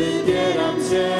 wtedy bieram Cię.